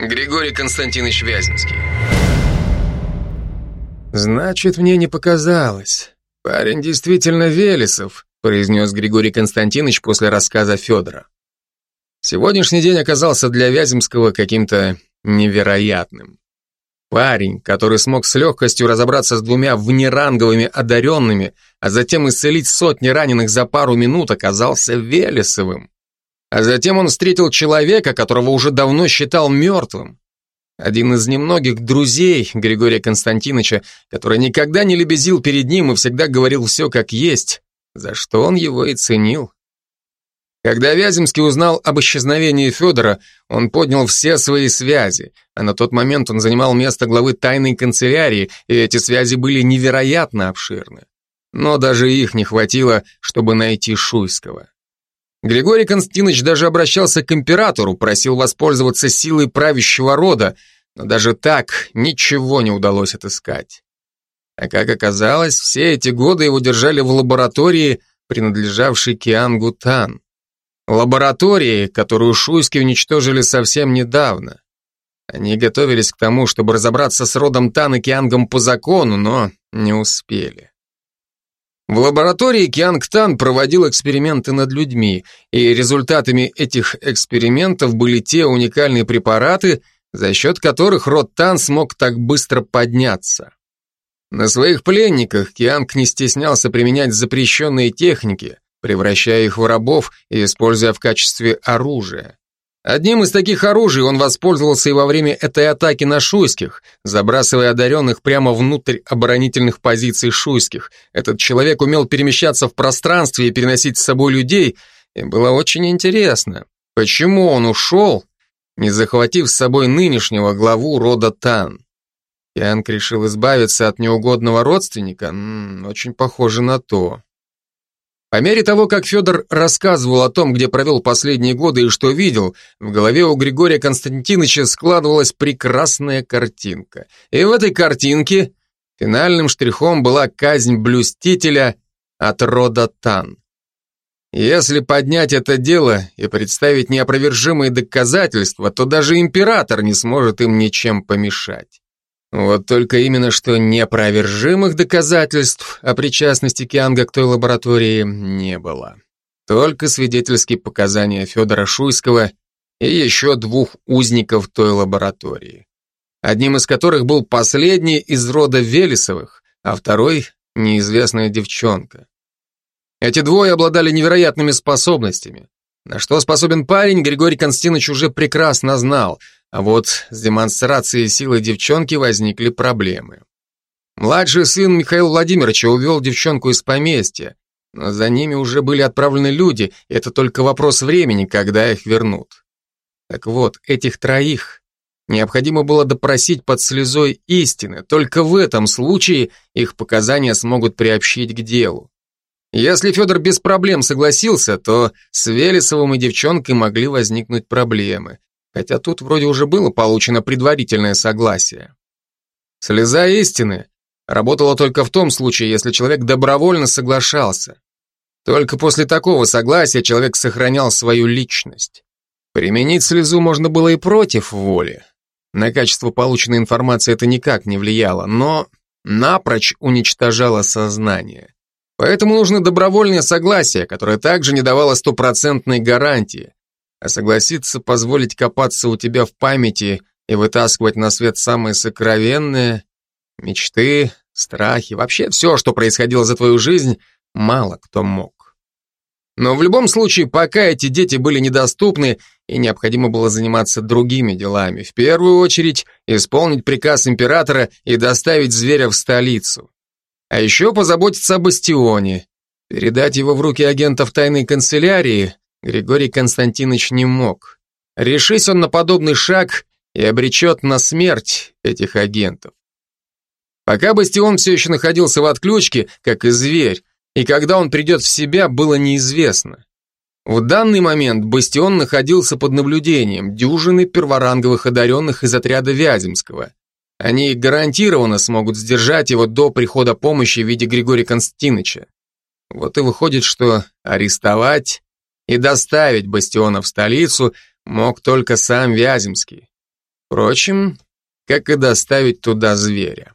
Григорий Константинович Вяземский. «Значит, мне не показалось. Парень действительно Велесов», произнес Григорий Константинович после рассказа Федора. Сегодняшний день оказался для Вяземского каким-то невероятным. Парень, который смог с легкостью разобраться с двумя внеранговыми одаренными, а затем исцелить сотни раненых за пару минут, оказался Велесовым. А затем он встретил человека, которого уже давно считал мертвым. Один из немногих друзей Григория Константиновича, который никогда не лебезил перед ним и всегда говорил все как есть, за что он его и ценил. Когда Вяземский узнал об исчезновении Федора, он поднял все свои связи, а на тот момент он занимал место главы тайной канцелярии, и эти связи были невероятно обширны. Но даже их не хватило, чтобы найти Шуйского. Григорий Константинович даже обращался к императору, просил воспользоваться силой правящего рода, но даже так ничего не удалось отыскать. А как оказалось, все эти годы его держали в лаборатории, принадлежавшей Киангу Тан. Лаборатории, которую Шуйски уничтожили совсем недавно. Они готовились к тому, чтобы разобраться с родом Тан и Киангом по закону, но не успели. В лаборатории Киангтан проводил эксперименты над людьми, и результатами этих экспериментов были те уникальные препараты, за счет которых род Тан смог так быстро подняться. На своих пленниках Кианг не стеснялся применять запрещенные техники, превращая их в рабов и используя в качестве оружия. Одним из таких оружий он воспользовался и во время этой атаки на шуйских, забрасывая одаренных прямо внутрь оборонительных позиций шуйских. Этот человек умел перемещаться в пространстве и переносить с собой людей, и было очень интересно, почему он ушел, не захватив с собой нынешнего главу рода Тан. Янг решил избавиться от неугодного родственника? Очень похоже на то. По мере того, как Федор рассказывал о том, где провел последние годы и что видел, в голове у Григория Константиновича складывалась прекрасная картинка. И в этой картинке финальным штрихом была казнь блюстителя от рода Тан. Если поднять это дело и представить неопровержимые доказательства, то даже император не сможет им ничем помешать. Вот только именно что неопровержимых доказательств о причастности Кианга к той лаборатории не было. Только свидетельские показания Федора Шуйского и еще двух узников той лаборатории. Одним из которых был последний из рода Велесовых, а второй — неизвестная девчонка. Эти двое обладали невероятными способностями. На что способен парень, Григорий Константинович уже прекрасно знал — а вот с демонстрацией силы девчонки возникли проблемы. Младший сын Михаила Владимировича увел девчонку из поместья, но за ними уже были отправлены люди, это только вопрос времени, когда их вернут. Так вот, этих троих необходимо было допросить под слезой истины, только в этом случае их показания смогут приобщить к делу. Если Федор без проблем согласился, то с Велесовым и девчонкой могли возникнуть проблемы хотя тут вроде уже было получено предварительное согласие. Слеза истины работала только в том случае, если человек добровольно соглашался. Только после такого согласия человек сохранял свою личность. Применить слезу можно было и против воли. На качество полученной информации это никак не влияло, но напрочь уничтожало сознание. Поэтому нужно добровольное согласие, которое также не давало стопроцентной гарантии, а согласиться позволить копаться у тебя в памяти и вытаскивать на свет самые сокровенные мечты, страхи, вообще все, что происходило за твою жизнь, мало кто мог. Но в любом случае, пока эти дети были недоступны, и необходимо было заниматься другими делами, в первую очередь исполнить приказ императора и доставить зверя в столицу. А еще позаботиться о бастионе, передать его в руки агентов тайной канцелярии, Григорий Константинович не мог. Решись он на подобный шаг и обречет на смерть этих агентов. Пока Бастион все еще находился в отключке, как и зверь, и когда он придет в себя, было неизвестно. В данный момент Бастион находился под наблюдением дюжины перворанговых одаренных из отряда Вяземского. Они гарантированно смогут сдержать его до прихода помощи в виде Григория Константиновича. Вот и выходит, что арестовать и доставить Бастиона в столицу мог только сам Вяземский. Впрочем, как и доставить туда зверя.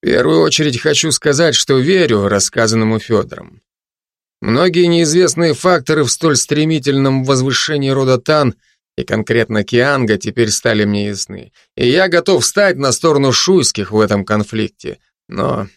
В первую очередь хочу сказать, что верю рассказанному Федором. Многие неизвестные факторы в столь стремительном возвышении рода Тан и конкретно Кианга теперь стали мне ясны. И я готов встать на сторону шуйских в этом конфликте. Но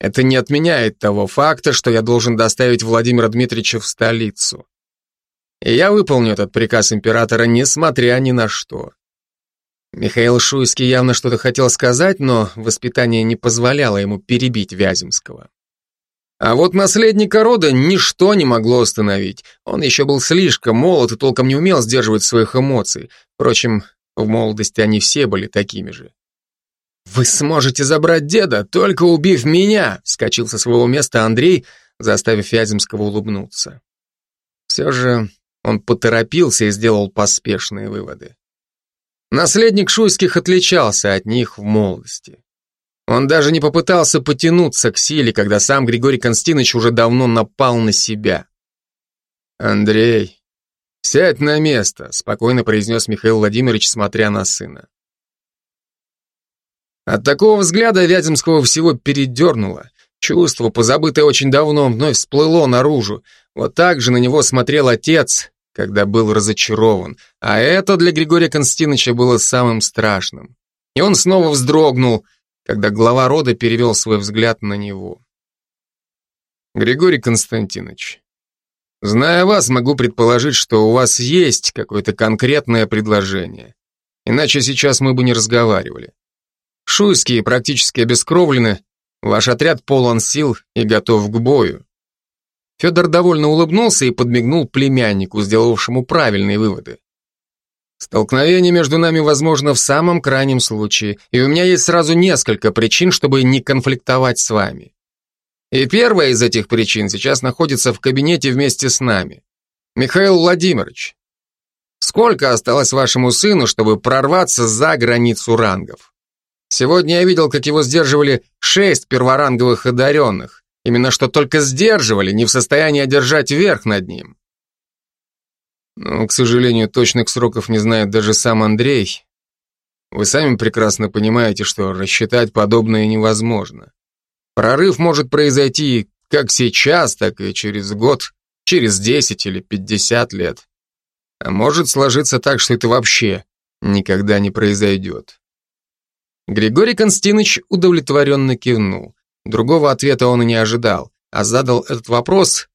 это не отменяет того факта, что я должен доставить Владимира Дмитриевича в столицу. И я выполню этот приказ императора, несмотря ни на что. Михаил Шуйский явно что-то хотел сказать, но воспитание не позволяло ему перебить Вяземского. А вот наследника рода ничто не могло остановить. Он еще был слишком молод и толком не умел сдерживать своих эмоций. Впрочем, в молодости они все были такими же. «Вы сможете забрать деда, только убив меня!» вскочил со своего места Андрей, заставив Вяземского улыбнуться. Все же он поторопился и сделал поспешные выводы. Наследник Шуйских отличался от них в молодости. Он даже не попытался потянуться к силе, когда сам Григорий Константинович уже давно напал на себя. «Андрей, сядь на место», — спокойно произнес Михаил Владимирович, смотря на сына. От такого взгляда Вяземского всего передернуло. Чувство, позабытое очень давно, вновь всплыло наружу. Вот так же на него смотрел отец, когда был разочарован, а это для Григория Константиновича было самым страшным. И он снова вздрогнул, когда глава рода перевел свой взгляд на него. Григорий Константинович, зная вас, могу предположить, что у вас есть какое-то конкретное предложение. Иначе сейчас мы бы не разговаривали. Шуйские практически обескровлены, ваш отряд полон сил и готов к бою. Федор довольно улыбнулся и подмигнул племяннику, сделавшему правильные выводы. Столкновение между нами возможно в самом крайнем случае, и у меня есть сразу несколько причин, чтобы не конфликтовать с вами. И первая из этих причин сейчас находится в кабинете вместе с нами. Михаил Владимирович, сколько осталось вашему сыну, чтобы прорваться за границу рангов? Сегодня я видел, как его сдерживали шесть перворанговых одаренных. Именно что только сдерживали, не в состоянии одержать верх над ним. Но, к сожалению, точных сроков не знает даже сам Андрей. Вы сами прекрасно понимаете, что рассчитать подобное невозможно. Прорыв может произойти как сейчас, так и через год, через 10 или 50 лет. А может сложиться так, что это вообще никогда не произойдет. Григорий Константинович удовлетворенно кивнул. Другого ответа он и не ожидал, а задал этот вопрос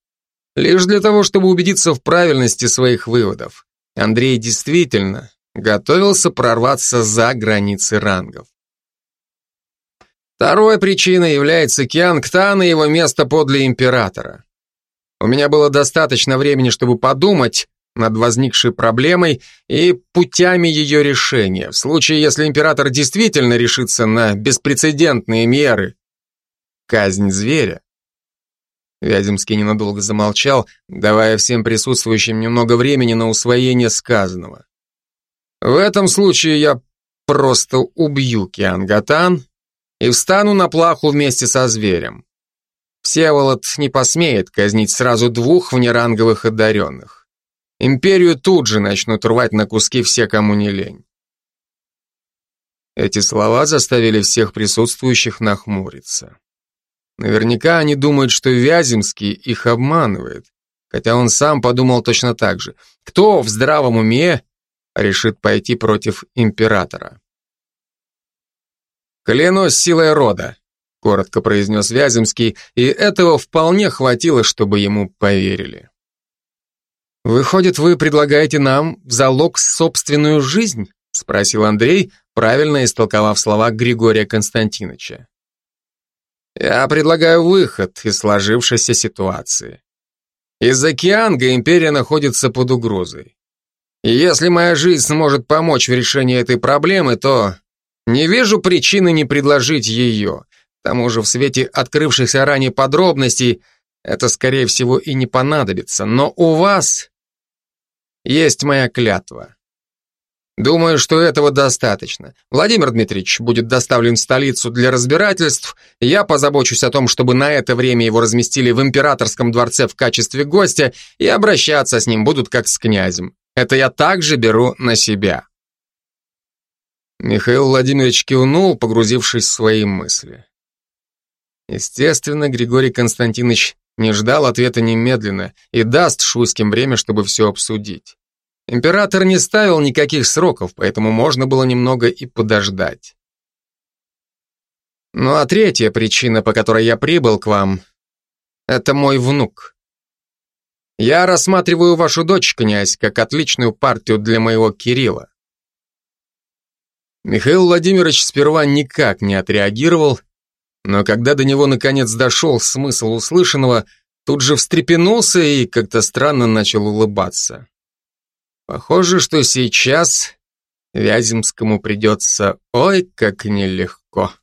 лишь для того, чтобы убедиться в правильности своих выводов. Андрей действительно готовился прорваться за границы рангов. Второй причиной является Киангтан и его место подле императора. У меня было достаточно времени, чтобы подумать над возникшей проблемой и путями ее решения, в случае, если император действительно решится на беспрецедентные меры, казнь зверя. Вяземский ненадолго замолчал, давая всем присутствующим немного времени на усвоение сказанного. В этом случае я просто убью Киангатан и встану на плаху вместе со зверем. Всеволод не посмеет казнить сразу двух внеранговых одаренных. Империю тут же начнут рвать на куски все, кому не лень. Эти слова заставили всех присутствующих нахмуриться. Наверняка они думают, что Вяземский их обманывает, хотя он сам подумал точно так же. Кто в здравом уме решит пойти против императора? «Клянусь силой рода», — коротко произнес Вяземский, и этого вполне хватило, чтобы ему поверили. «Выходит, вы предлагаете нам в залог собственную жизнь?» — спросил Андрей, правильно истолковав слова Григория Константиновича. Я предлагаю выход из сложившейся ситуации. Из-за Кианга империя находится под угрозой. И если моя жизнь сможет помочь в решении этой проблемы, то не вижу причины не предложить ее. К тому же в свете открывшихся ранее подробностей это, скорее всего, и не понадобится. Но у вас есть моя клятва. Думаю, что этого достаточно. Владимир Дмитриевич будет доставлен в столицу для разбирательств. Я позабочусь о том, чтобы на это время его разместили в императорском дворце в качестве гостя и обращаться с ним будут как с князем. Это я также беру на себя. Михаил Владимирович кивнул, погрузившись в свои мысли. Естественно, Григорий Константинович не ждал ответа немедленно и даст Шуйским время, чтобы все обсудить. Император не ставил никаких сроков, поэтому можно было немного и подождать. Ну а третья причина, по которой я прибыл к вам, это мой внук. Я рассматриваю вашу дочь, князь, как отличную партию для моего Кирилла. Михаил Владимирович сперва никак не отреагировал, но когда до него наконец дошел смысл услышанного, тут же встрепенулся и как-то странно начал улыбаться. Похоже, что сейчас Вяземскому придется ой как нелегко.